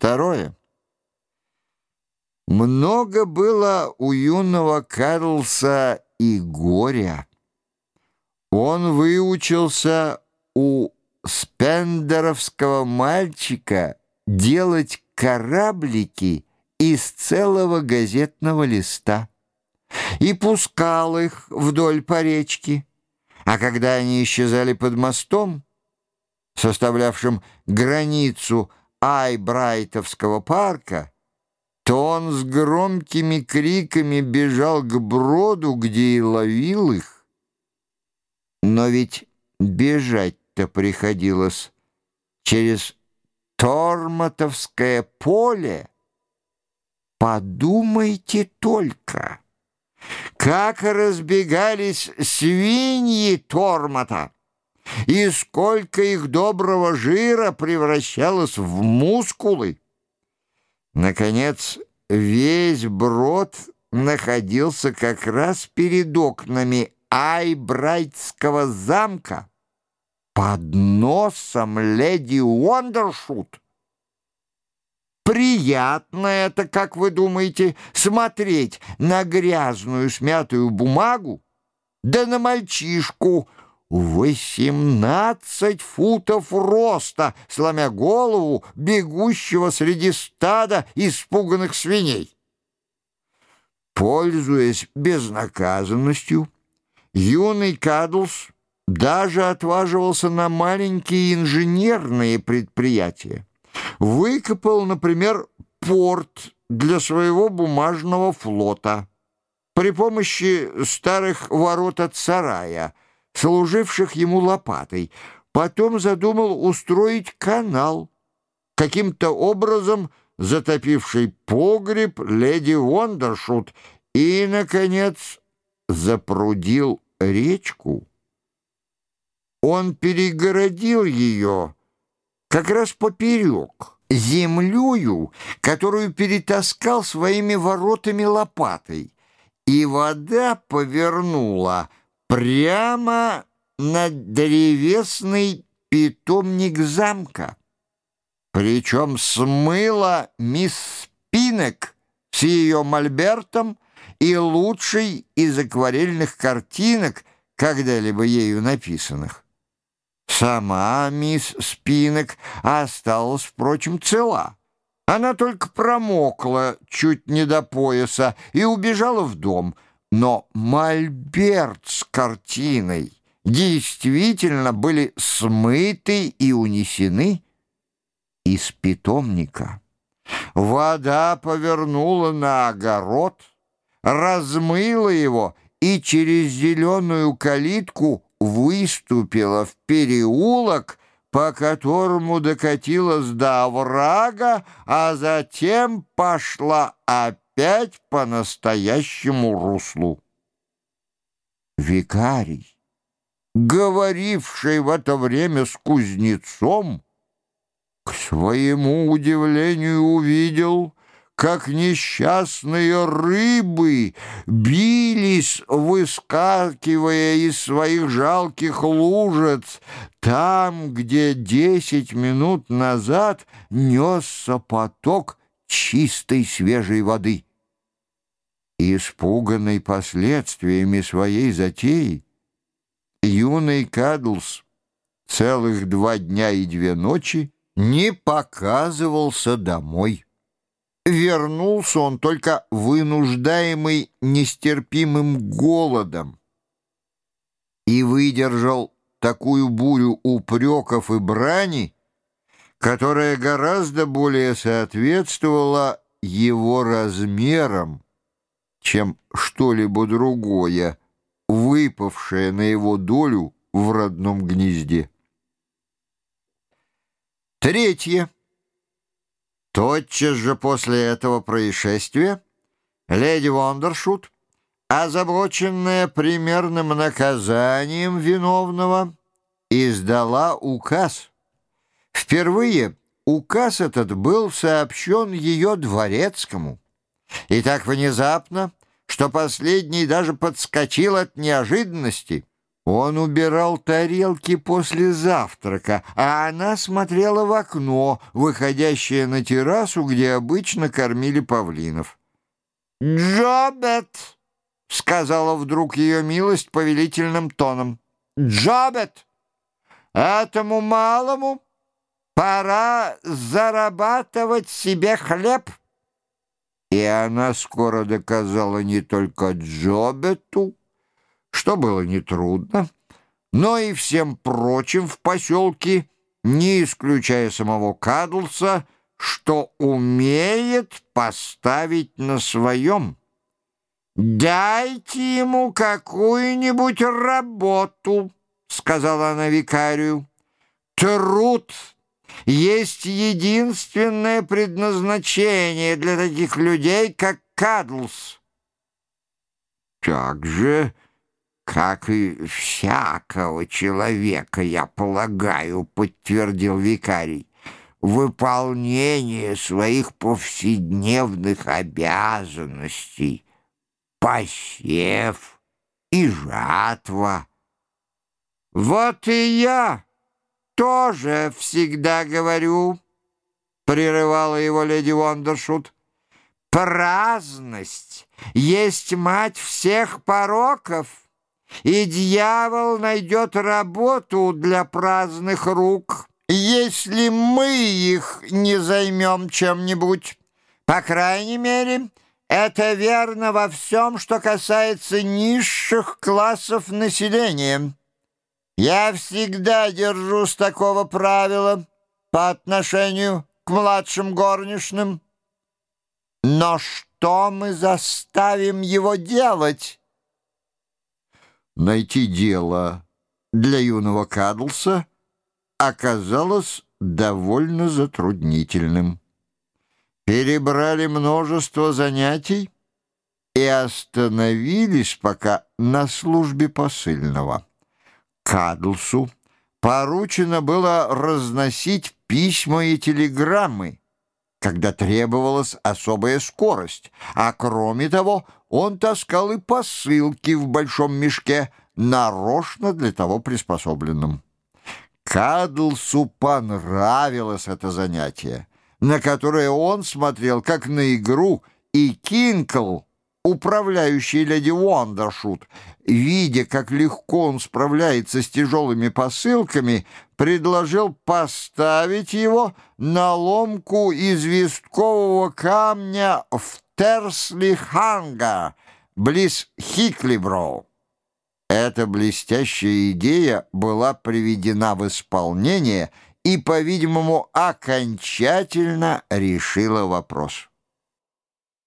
Второе. Много было у юного Карлса и горя. Он выучился у спендеровского мальчика делать кораблики из целого газетного листа и пускал их вдоль по речке. А когда они исчезали под мостом, составлявшим границу Айбрайтовского парка, то он с громкими криками бежал к броду, где и ловил их. Но ведь бежать-то приходилось через Торматовское поле. Подумайте только, как разбегались свиньи Тормата, и сколько их доброго жира превращалось в мускулы. Наконец, весь брод находился как раз перед окнами Айбрайтского замка под носом леди Уондершут. Приятно это, как вы думаете, смотреть на грязную смятую бумагу, да на мальчишку — Восемнадцать футов роста, сломя голову, бегущего среди стада испуганных свиней. Пользуясь безнаказанностью, юный Кадлс даже отваживался на маленькие инженерные предприятия. Выкопал, например, порт для своего бумажного флота при помощи старых ворот от сарая — служивших ему лопатой. Потом задумал устроить канал, каким-то образом затопивший погреб леди Вондершут и, наконец, запрудил речку. Он перегородил ее как раз поперек, землею, которую перетаскал своими воротами лопатой, и вода повернула — прямо на древесный питомник замка. Причем смыла мисс Спинек с ее мольбертом и лучшей из акварельных картинок, когда-либо ею написанных. Сама мисс Спинек осталась, впрочем, цела. Она только промокла чуть не до пояса и убежала в дом — но мольберт с картиной действительно были смыты и унесены из питомника. Вода повернула на огород, размыла его и через зеленую калитку выступила в переулок, по которому докатилась до оврага, а затем пошла опять опять по настоящему руслу. Викарий, говоривший в это время с кузнецом, к своему удивлению увидел, как несчастные рыбы бились, выскакивая из своих жалких лужец, там, где десять минут назад несся поток чистой свежей воды. Испуганный последствиями своей затеи, юный Кадлс целых два дня и две ночи не показывался домой. Вернулся он только вынуждаемый нестерпимым голодом и выдержал такую бурю упреков и брани, которая гораздо более соответствовала его размерам, чем что-либо другое, выпавшее на его долю в родном гнезде. Третье. Тотчас же после этого происшествия леди Вондершут, озабоченная примерным наказанием виновного, издала указ. Впервые указ этот был сообщен ее дворецкому. И так внезапно, что последний даже подскочил от неожиданности. Он убирал тарелки после завтрака, а она смотрела в окно, выходящее на террасу, где обычно кормили павлинов. «Джобет!» — сказала вдруг ее милость повелительным тоном. «Джобет! Этому малому пора зарабатывать себе хлеб!» И она скоро доказала не только Джобету, что было нетрудно, но и всем прочим в поселке, не исключая самого Кадлса, что умеет поставить на своем. «Дайте ему какую-нибудь работу», — сказала она викарию. «Труд есть единственное предназначение для таких людей, как Кадлс». «Так же...» «Как и всякого человека, я полагаю», — подтвердил викарий, «выполнение своих повседневных обязанностей, посев и жатва». «Вот и я тоже всегда говорю», — прерывала его леди Вондершут, «праздность есть мать всех пороков» и дьявол найдет работу для праздных рук, если мы их не займем чем-нибудь. По крайней мере, это верно во всем, что касается низших классов населения. Я всегда держусь такого правила по отношению к младшим горничным. Но что мы заставим его делать?» найти дело для юного Кадлса оказалось довольно затруднительным. Перебрали множество занятий и остановились пока на службе посыльного. Кадлсу поручено было разносить письма и телеграммы, когда требовалась особая скорость, а кроме того он таскал и посылки в большом мешке, нарочно для того приспособленном. Кадлсу понравилось это занятие, на которое он смотрел как на игру, и Кинкл — управляющий леди Уандершут, видя, как легко он справляется с тяжелыми посылками, предложил поставить его на ломку известкового камня в Терсли-Ханга, близ Хиклиброу. Эта блестящая идея была приведена в исполнение и, по-видимому, окончательно решила вопрос.